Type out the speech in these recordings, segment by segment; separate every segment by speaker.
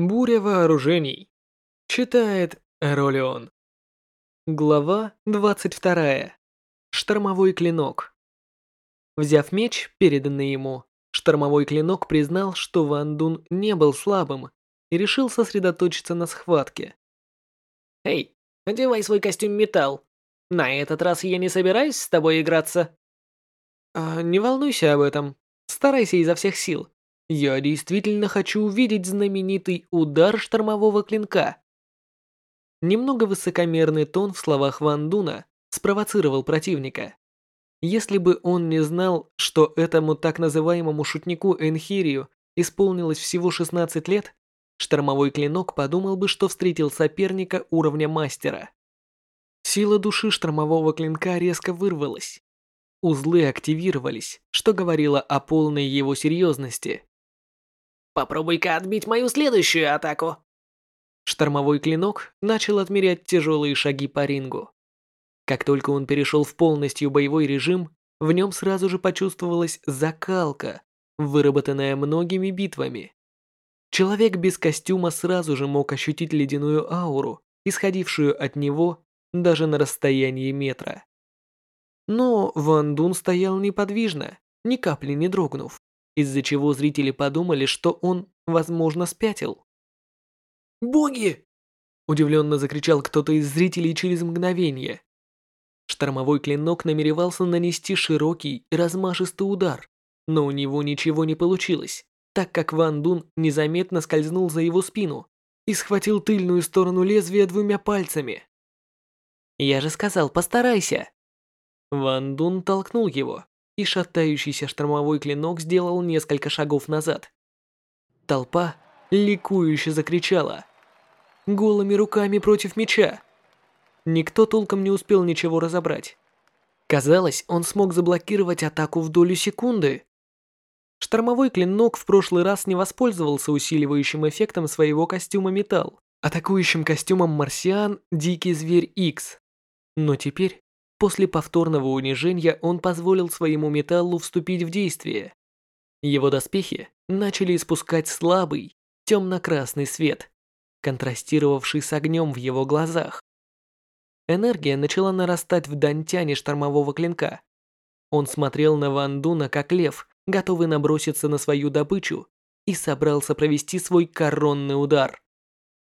Speaker 1: Буря вооружений. Читает Ролеон. Глава 22. Штормовой клинок. Взяв меч, переданный ему, штормовой клинок признал, что Ван Дун не был слабым и решил сосредоточиться на схватке.
Speaker 2: «Эй, одевай свой костюм металл. На этот раз я не собираюсь с тобой играться».
Speaker 1: А, «Не волнуйся об этом. Старайся изо всех сил. Я действительно хочу увидеть знаменитый удар штормового клинка». Немного высокомерный тон в словах Ван Дуна спровоцировал противника. Если бы он не знал, что этому так называемому шутнику Энхирию исполнилось всего 16 лет, штормовой клинок подумал бы, что встретил соперника уровня мастера. Сила души штормового клинка резко вырвалась. Узлы активировались, что говорило о полной его серьезности.
Speaker 2: «Попробуй-ка отбить мою следующую атаку!»
Speaker 1: Штормовой клинок начал отмерять тяжелые шаги по рингу. Как только он перешел в полностью боевой режим, в нем сразу же почувствовалась закалка, выработанная многими битвами. Человек без костюма сразу же мог ощутить ледяную ауру, исходившую от него даже на расстоянии метра. Но Ван Дун стоял неподвижно, ни капли не дрогнув, из-за чего зрители подумали, что он, возможно, спятил. «Боги!» – удивленно закричал кто-то из зрителей через мгновение. Штормовой клинок намеревался нанести широкий размашистый удар, но у него ничего не получилось, так как Ван Дун незаметно скользнул за его спину и схватил тыльную сторону лезвия двумя пальцами. «Я же сказал, постарайся!» Ван Дун толкнул его, и шатающийся штормовой клинок сделал несколько шагов назад. Толпа ликующе закричала – голыми руками против меча. Никто толком не успел ничего разобрать. Казалось, он смог заблокировать атаку в долю секунды. Штормовой клинок в прошлый раз не воспользовался усиливающим эффектом своего костюма металл, атакующим костюмом марсиан Дикий Зверь X. Но теперь, после повторного унижения, он позволил своему металлу вступить в действие. Его доспехи начали испускать слабый, темно-красный свет, контрастировавший с огнем в его глазах. Энергия начала нарастать в дантяне штормового клинка. Он смотрел на Ван Дуна как лев, готовый наброситься на свою добычу, и собрался провести свой коронный удар.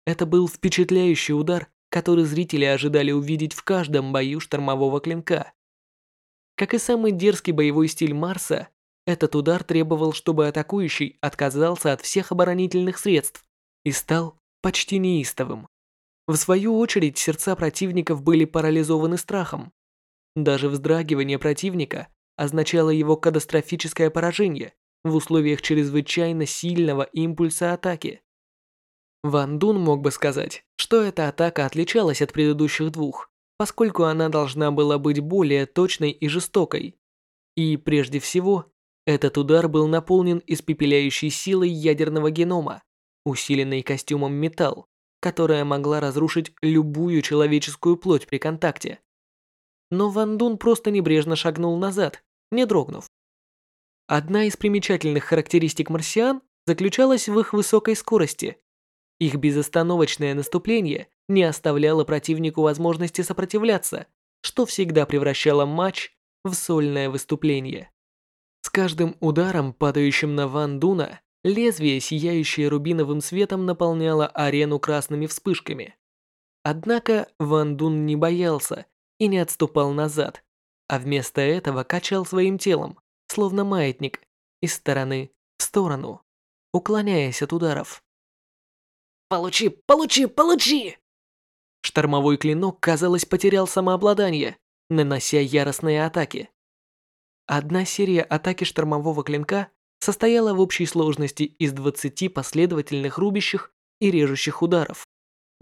Speaker 1: Это был впечатляющий удар, который зрители ожидали увидеть в каждом бою штормового клинка. Как и самый дерзкий боевой стиль Марса, этот удар требовал, чтобы атакующий отказался от всех оборонительных средств и стал почти неистовым. В свою очередь, сердца противников были парализованы страхом. Даже вздрагивание противника означало его катастрофическое поражение в условиях чрезвычайно сильного импульса атаки. Ван Дун мог бы сказать, что эта атака отличалась от предыдущих двух, поскольку она должна была быть более точной и жестокой. И прежде всего, этот удар был наполнен испепеляющей силой ядерного генома, усиленный костюмом металл, которая могла разрушить любую человеческую плоть при контакте. Но Ван Дун просто небрежно шагнул назад, не дрогнув. Одна из примечательных характеристик марсиан заключалась в их высокой скорости. Их безостановочное наступление не оставляло противнику возможности сопротивляться, что всегда превращало матч в сольное выступление. С каждым ударом, падающим на Ван Дуна, Лезвие, сияющее рубиновым светом, наполняло арену красными вспышками. Однако Ван Дун не боялся и не отступал назад, а вместо этого качал своим телом, словно маятник, из стороны в сторону, уклоняясь от ударов.
Speaker 2: «Получи, получи, получи!»
Speaker 1: Штормовой клинок, казалось, потерял самообладание, нанося яростные атаки. Одна серия атаки штормового клинка состояла в общей сложности из 20 последовательных рубящих и режущих ударов.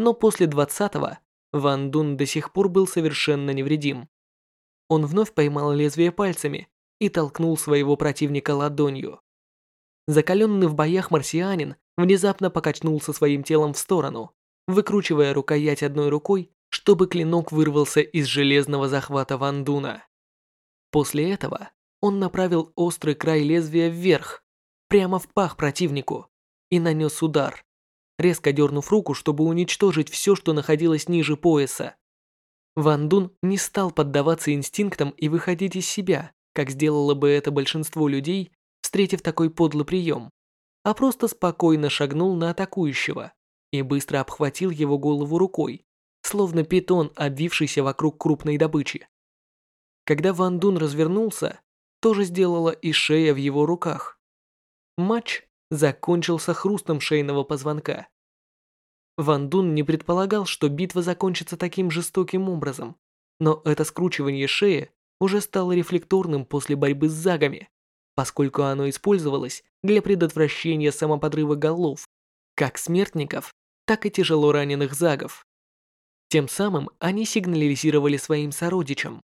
Speaker 1: Но после 20-го Ван Дун до сих пор был совершенно невредим. Он вновь поймал лезвие пальцами и толкнул своего противника ладонью. Закаленный в боях марсианин внезапно покачнулся своим телом в сторону, выкручивая рукоять одной рукой, чтобы клинок вырвался из железного захвата Ван Дуна. После этого он направил острый край лезвия вверх, прямо в пах противнику, и нанес удар. резко дернув руку, чтобы уничтожить все, что находилось ниже пояса. Ван Дун не стал поддаваться инстинктам и выходить из себя, как сделало бы это большинство людей, встретив такой подлый прием, а просто спокойно шагнул на атакующего и быстро обхватил его голову рукой, словно питон, обвившийся вокруг крупной добычи. Когда Ван Дун развернулся, то же сделала и шея в его руках. Матч закончился хрустом шейного позвонка. Ван Дун не предполагал, что битва закончится таким жестоким образом, но это скручивание шеи уже стало рефлекторным после борьбы с загами, поскольку оно использовалось для предотвращения самоподрыва голов, как смертников, так и тяжело раненых загов. Тем самым они сигнализировали своим сородичам.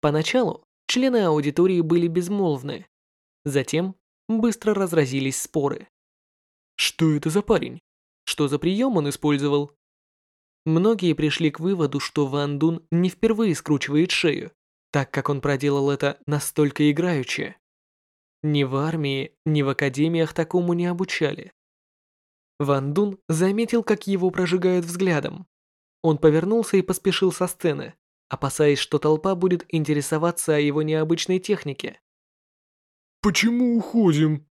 Speaker 1: Поначалу члены аудитории были безмолвны, затем быстро разразились споры. Что это за парень? Что за прием он использовал? Многие пришли к выводу, что Ван Дун не впервые скручивает шею, так как он проделал это настолько играючи. Ни в армии, ни в академиях такому не обучали. Ван Дун заметил, как его прожигают взглядом. Он повернулся и поспешил со сцены, опасаясь, что толпа будет интересоваться о его необычной технике.
Speaker 3: «Почему уходим?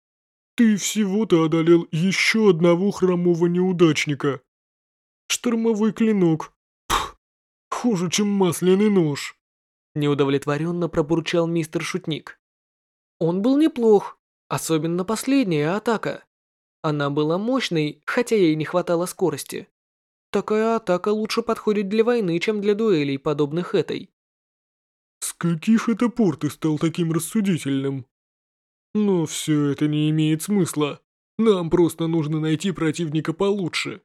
Speaker 3: Ты всего-то одолел еще одного хромого неудачника. Штормовой клинок. Пх, хуже, чем масляный нож».
Speaker 1: Неудовлетворенно пробурчал мистер Шутник. Он был неплох, особенно последняя атака. Она была мощной, хотя ей не хватало скорости. Такая атака лучше подходит для войны, чем для дуэлей, подобных этой.
Speaker 3: С каких это пор ты стал таким рассудительным? Но все это не имеет смысла. Нам просто нужно найти противника получше.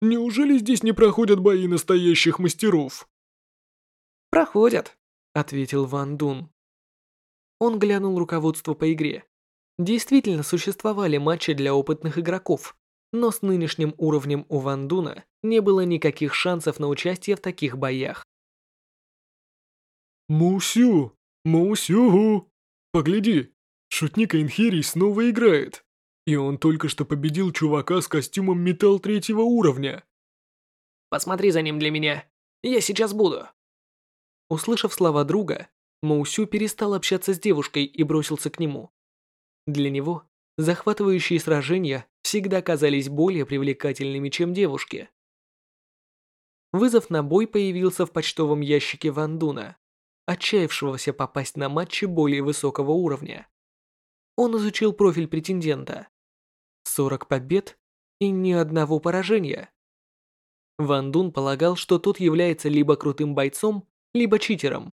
Speaker 3: Неужели здесь не проходят бои настоящих мастеров?
Speaker 1: Проходят, ответил Ван Дун. Он глянул руководство по игре. Действительно существовали матчи для опытных игроков, но с нынешним уровнем у Ван Дуна не было никаких шансов на участие в таких боях.
Speaker 3: Мусю, Мусю, погляди, шутник Энхирий снова играет. И он только что победил чувака с костюмом металл третьего уровня.
Speaker 2: Посмотри за ним для меня. Я сейчас буду.
Speaker 1: Услышав слова друга, Моусю перестал общаться с девушкой и бросился к нему. Для него захватывающие сражения всегда казались более привлекательными, чем девушки. Вызов на бой появился в почтовом ящике Вандуна, отчаявшегося попасть на матчи более высокого уровня. Он изучил профиль претендента. 40 побед и ни одного поражения. Ван Дун полагал, что тот является либо крутым бойцом, либо читером.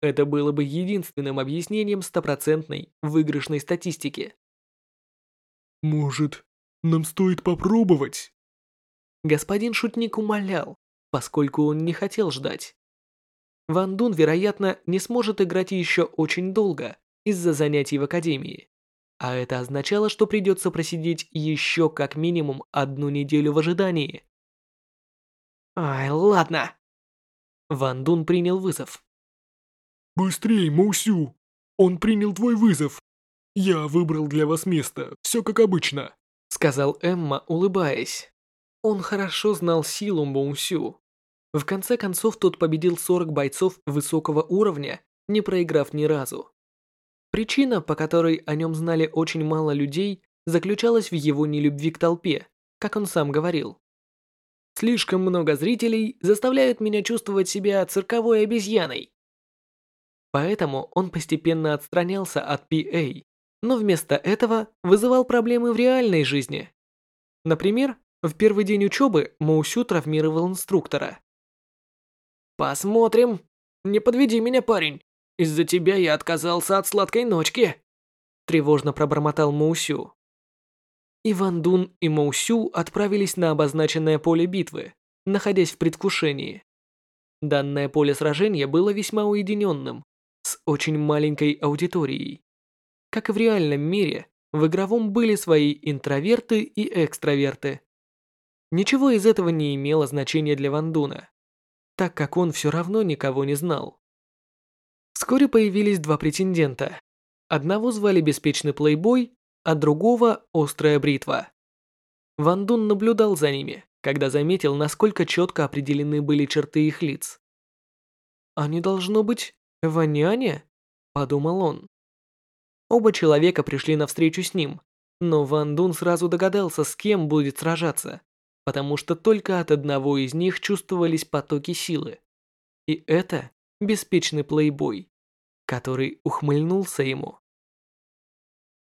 Speaker 1: Это было бы единственным объяснением стопроцентной выигрышной статистики.
Speaker 3: «Может, нам стоит попробовать?»
Speaker 1: Господин шутник умолял, поскольку он не хотел ждать. Ван Дун, вероятно, не сможет играть еще очень долго из-за занятий в академии. А это означало, что придется просидеть еще как минимум одну неделю в ожидании.
Speaker 2: Ай, ладно.
Speaker 1: Ван Дун принял вызов.
Speaker 3: «Быстрей, Маусю! Он принял твой вызов! Я выбрал для вас место, все как обычно!»
Speaker 1: Сказал Эмма, улыбаясь. Он хорошо знал силу Маусю. В конце концов, тот победил 40 бойцов высокого уровня, не проиграв ни разу. Причина, по которой о нем знали очень мало людей, заключалась в его нелюбви к толпе, как он сам говорил. «Слишком много зрителей заставляют меня чувствовать себя цирковой обезьяной. Поэтому он постепенно отстранялся от PA, но вместо этого вызывал проблемы в реальной жизни. Например, в первый день учебы Моусю травмировал инструктора.
Speaker 2: «Посмотрим. Не подведи меня, парень. Из-за тебя я отказался от сладкой ночки»,
Speaker 1: тревожно пробормотал Моусю. Иван Дун и Моусю отправились на обозначенное поле битвы, находясь в предвкушении. Данное поле сражения было весьма уединенным, с очень маленькой аудиторией. Как и в реальном мире, в игровом были свои интроверты и экстраверты. Ничего из этого не имело значения для Вандуна, так как он все равно никого не знал. Вскоре появились два претендента. Одного звали Беспечный Плейбой, а другого Острая Бритва. Ван Дун наблюдал за ними, когда заметил, насколько четко определены были черты их лиц. «Они должно быть Ваняне?» – подумал он. Оба человека пришли навстречу с ним, но Ван Дун сразу догадался, с кем будет сражаться, потому что только от одного из них чувствовались потоки силы. И это беспечный плейбой, который ухмыльнулся ему.